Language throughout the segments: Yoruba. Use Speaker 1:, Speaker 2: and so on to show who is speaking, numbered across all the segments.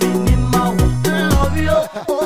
Speaker 1: mi ní máa wò. Love you.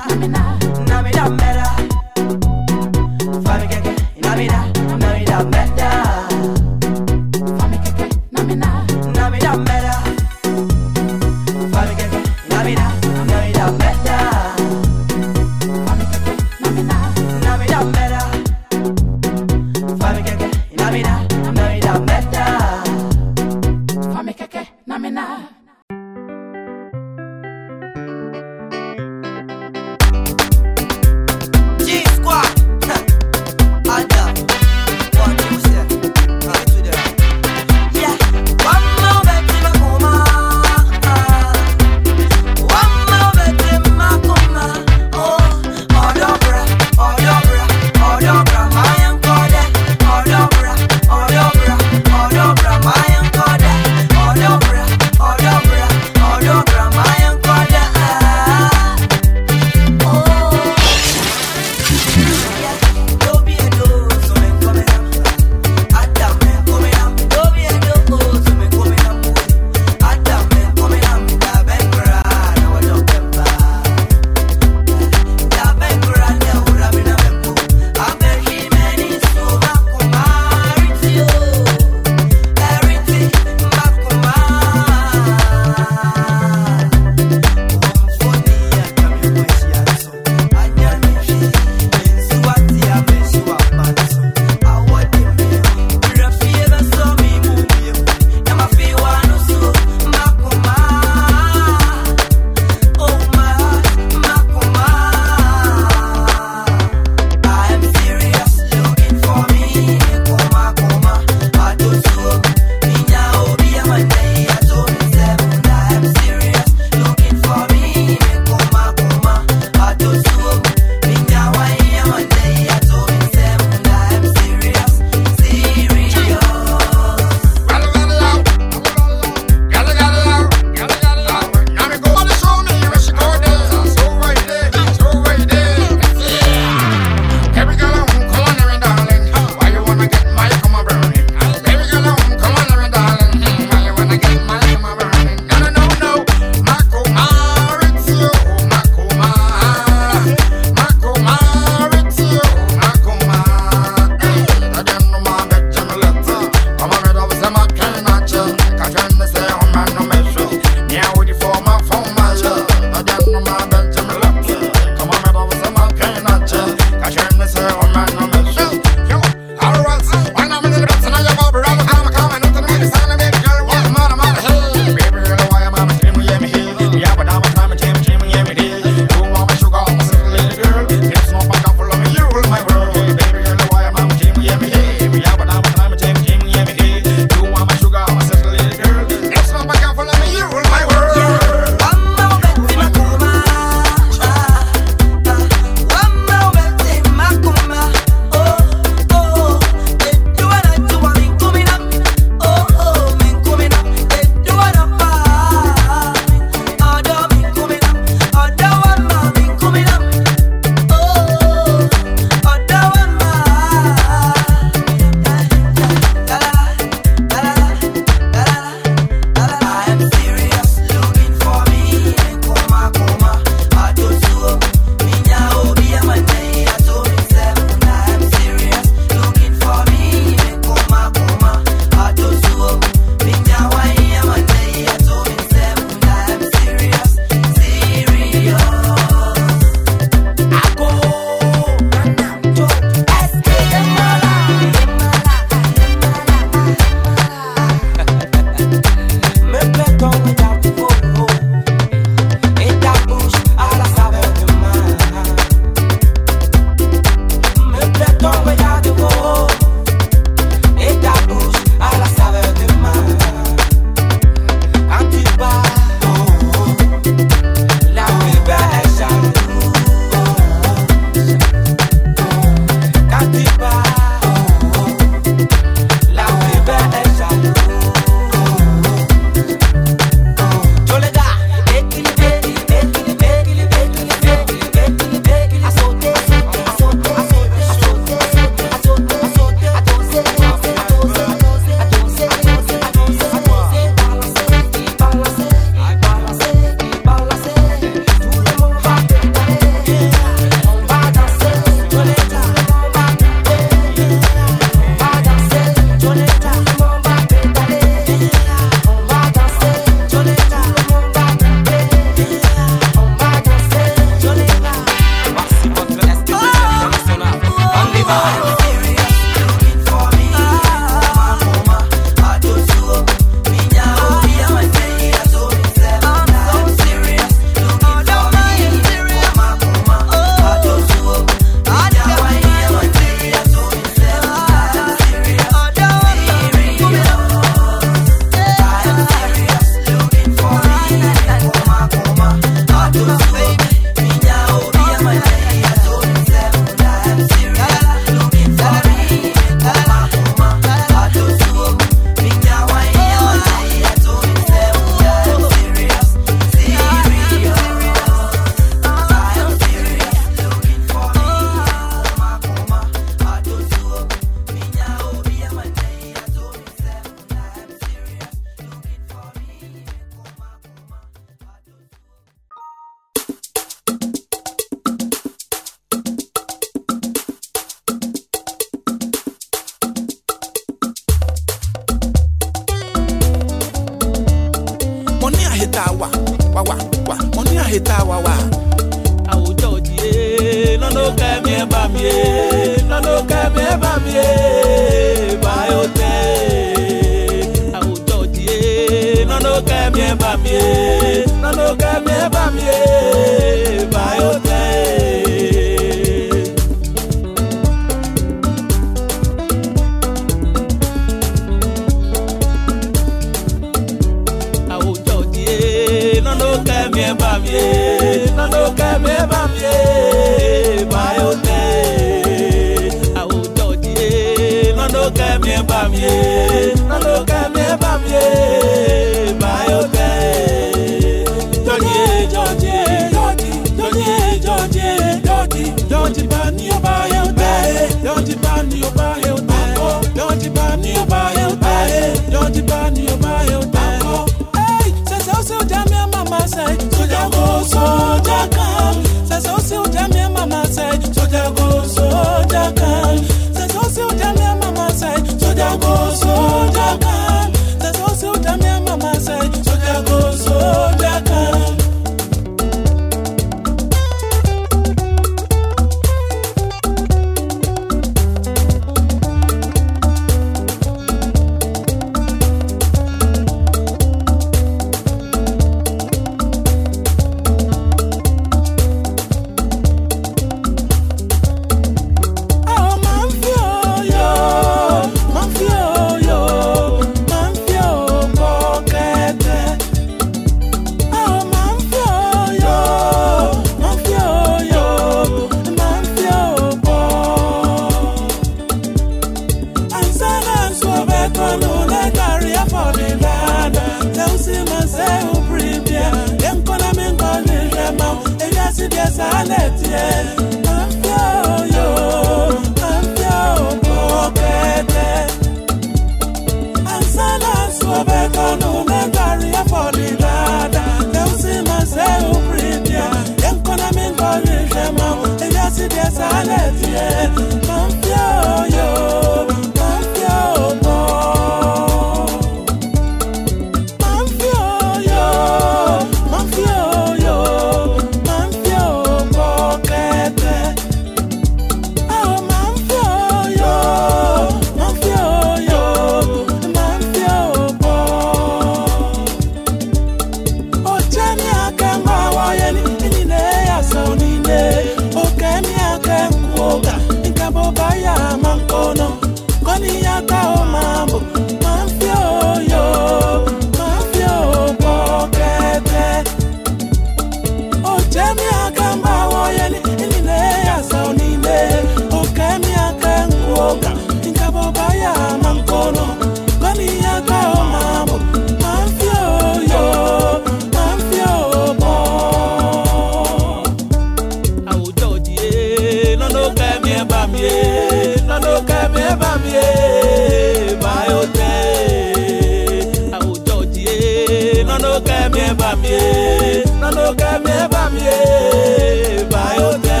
Speaker 1: mi eba mi e nana oge mi eba mi e bayo te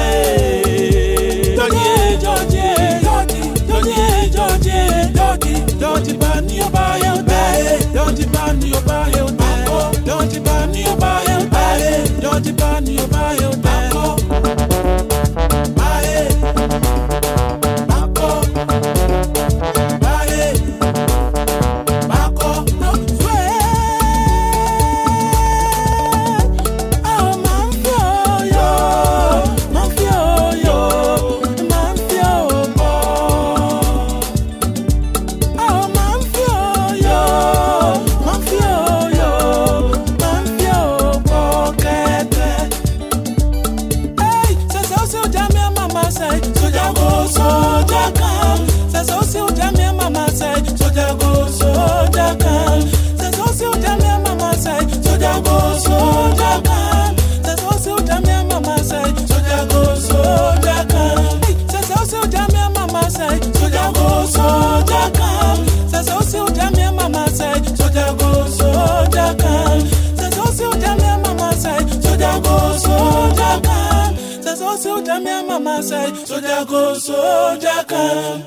Speaker 1: e. jọjí jọjí e jọjí jọjí jọjí bá ní o bá yẹ tẹ jọjí bá ní o bá yẹ tẹ jọjí bá ní o bá yẹ tẹ jọjí bá ní o bá yẹ tẹ Tell me mama say, soldier go, soldier come.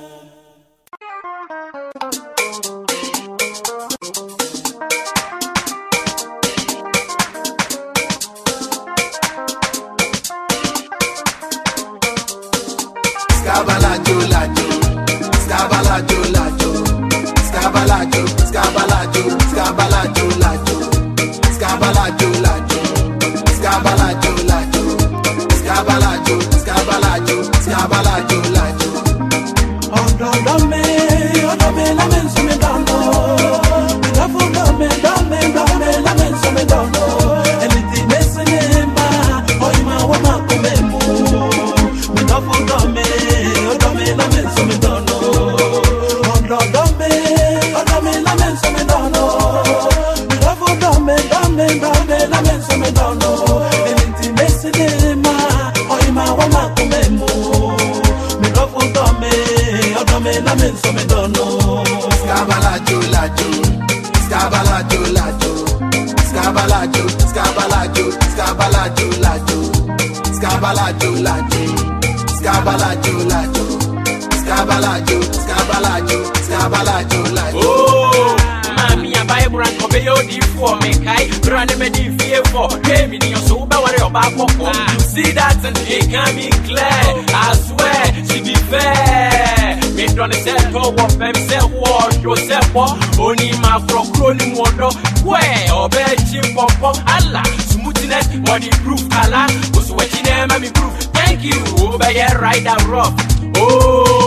Speaker 1: man obe yo di for me kai run me di fear for hey me ni so be worry about poko ah. see that and it can be clear as well. she be fair me don say to what fem say what yourself oni ma from crony modo where obe chi popo ala smoothness body proof ala was watching them me proof thank you obe yeah right and rough oh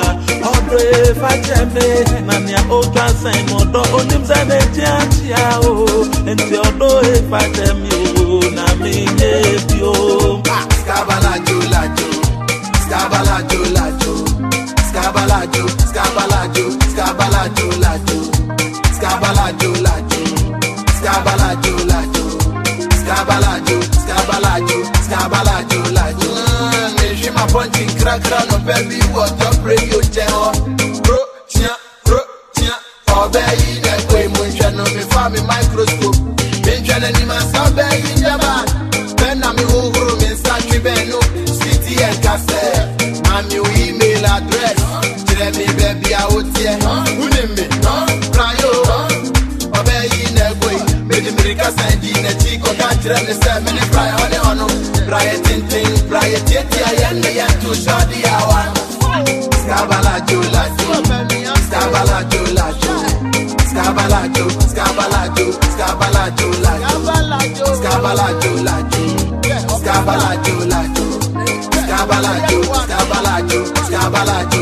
Speaker 1: re fajeme
Speaker 2: nani ojú asẹ́yìn ọ̀dọ́ onímọ̀sẹ́lẹ̀ jẹ́ àjíà o ẹ̀ǹtì ọ̀dọ́ ìfajemi e o nà mí yé bi o. skabalajo lajo skabalajo lajo skabalajo skabalajo skabalajo lajo skabalajo. Apọ́njì kírakíra lọ fẹ́ bí wọ́tọ́ pé yóò jẹ́ ọ́. Ro tiẹ́ ro tiẹ́ ọbẹ̀ yìí dẹ̀ pé mo ń ṣẹnu mi fá mi microscope. Mi ń ṣẹnu ni màá sábẹ́ yìí jẹ́bà. Bẹ́ẹ̀ náà mi húhúrú mi ń sáàtì bẹ́ẹ̀ nù. City ẹ̀ kásẹ̀, màmí ò email address. Jìrẹ̀ mi bẹ́ẹ̀ bí a ó tiẹ̀. Wúni mi, Prayo, ọbẹ̀ yìí dẹ̀ pé méjì mìíràn kásẹ̀ dì ní ẹ̀jí kọ̀ọ̀kan jìrẹ̀ mi sẹ́ mi ní Prayo ní ọ̀nù. Prayo ti Tia yende yentu shodi ya wanu Skabalaju laju Skabalaju laju Skabalaju, skabalaju, skabalaju laju Skabalaju laju Skabalaju laju Skabalaju, skabalaju, skabalaju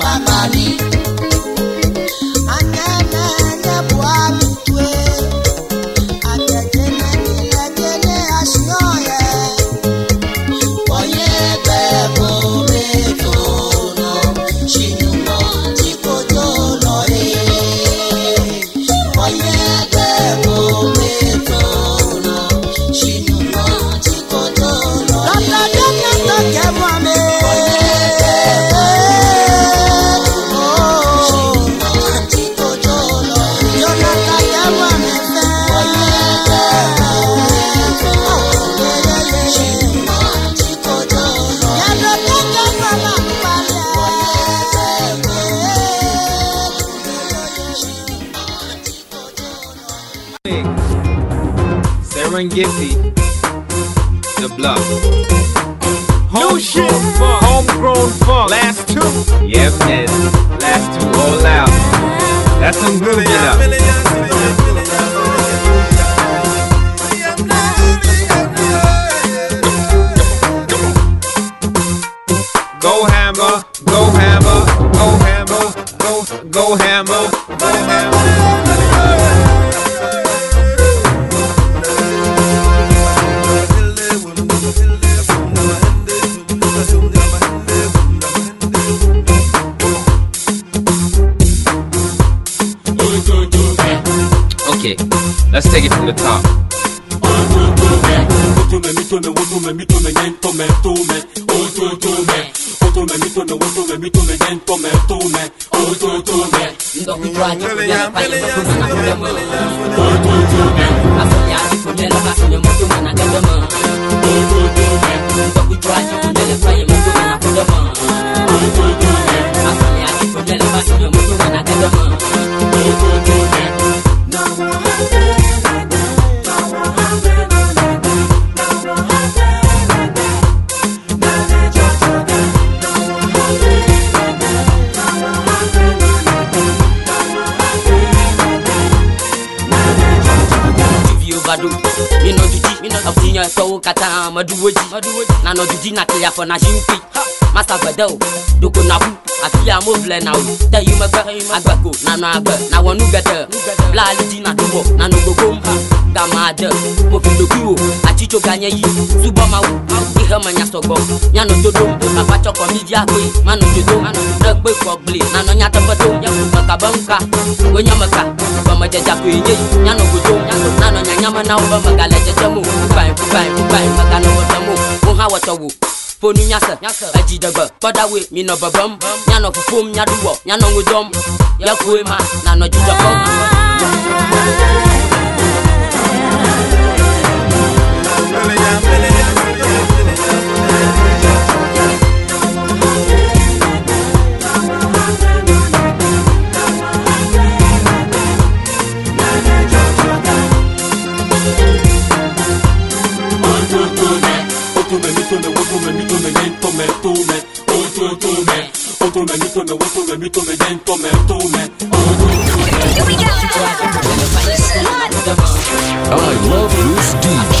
Speaker 1: Papai.
Speaker 3: for na shimpi master gbẹdẹ o doko na bu àti àmó filẹ na o tẹ yìí mẹgbẹ agbẹko nanu agbẹ na wọn nu gẹtẹ bilali di na tubọ nanu gbogbo mu gama dẹ mo fi doku o atsitso ganye yi subọ ma wo ihe me nya sọgbọ nyanu dodo papa tsɔkɔ mi di akpe manu dodo ne gbe kɔgbli nanu nyateƒe to meka be nuka wo nye meka bɔmedzedze koe nye yi nyanu godo nanu nyanyame na wo be megale dzedzem o fubae fubae fubae meganɔ wɔtɔm o wo hã wɔtɔ wo. ponu nyasa aji dagba padawe mi no babam nya no fufum nya duwo nya no ngodom ya kwe ma na no juda ko Yeah.
Speaker 1: Otome, mitome, I love this DJ.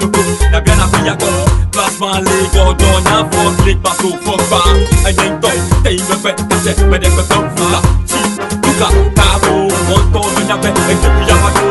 Speaker 3: มาลีก็ดอนาบอคลิกมาสูฟอกฟ้าไอ้ยังตกตีมันเป็นเจ็บไม่ได้กปต้องฟุลาชีลูกะตาบูมอนโตมันยังเป็นไอ้จุกยามาดู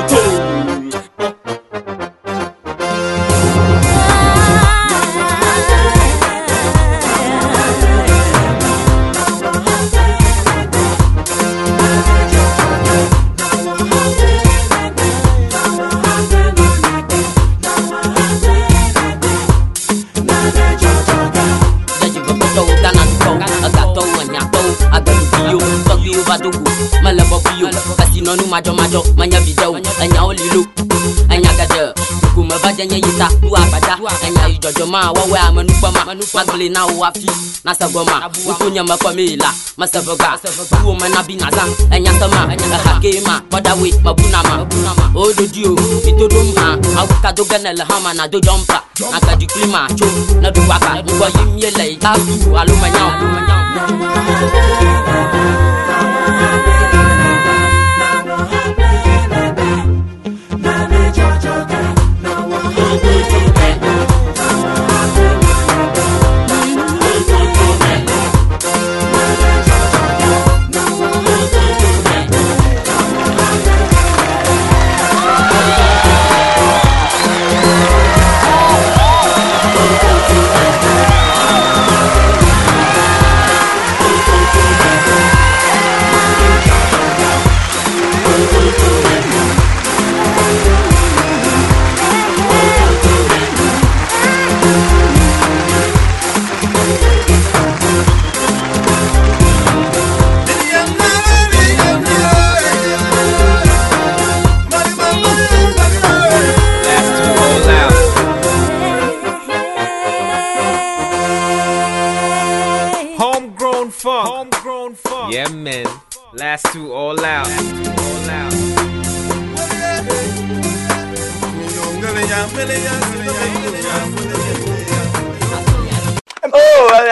Speaker 3: majo majo manya vidzɛ o enya geɖe gomevadze nya yita enya yi dzɔdzɔma wɔwɔe amenukpɔma magblẽ na wo hafi nase gɔma woto nye mekɔ mee ma mese vega wo na bi nazã enya sema ehake hakima kpɔdawoe ma o dodi o mitoɖom hã awu kado gene le hã ma jompa aka di klima cho na do waka ŋgɔ yi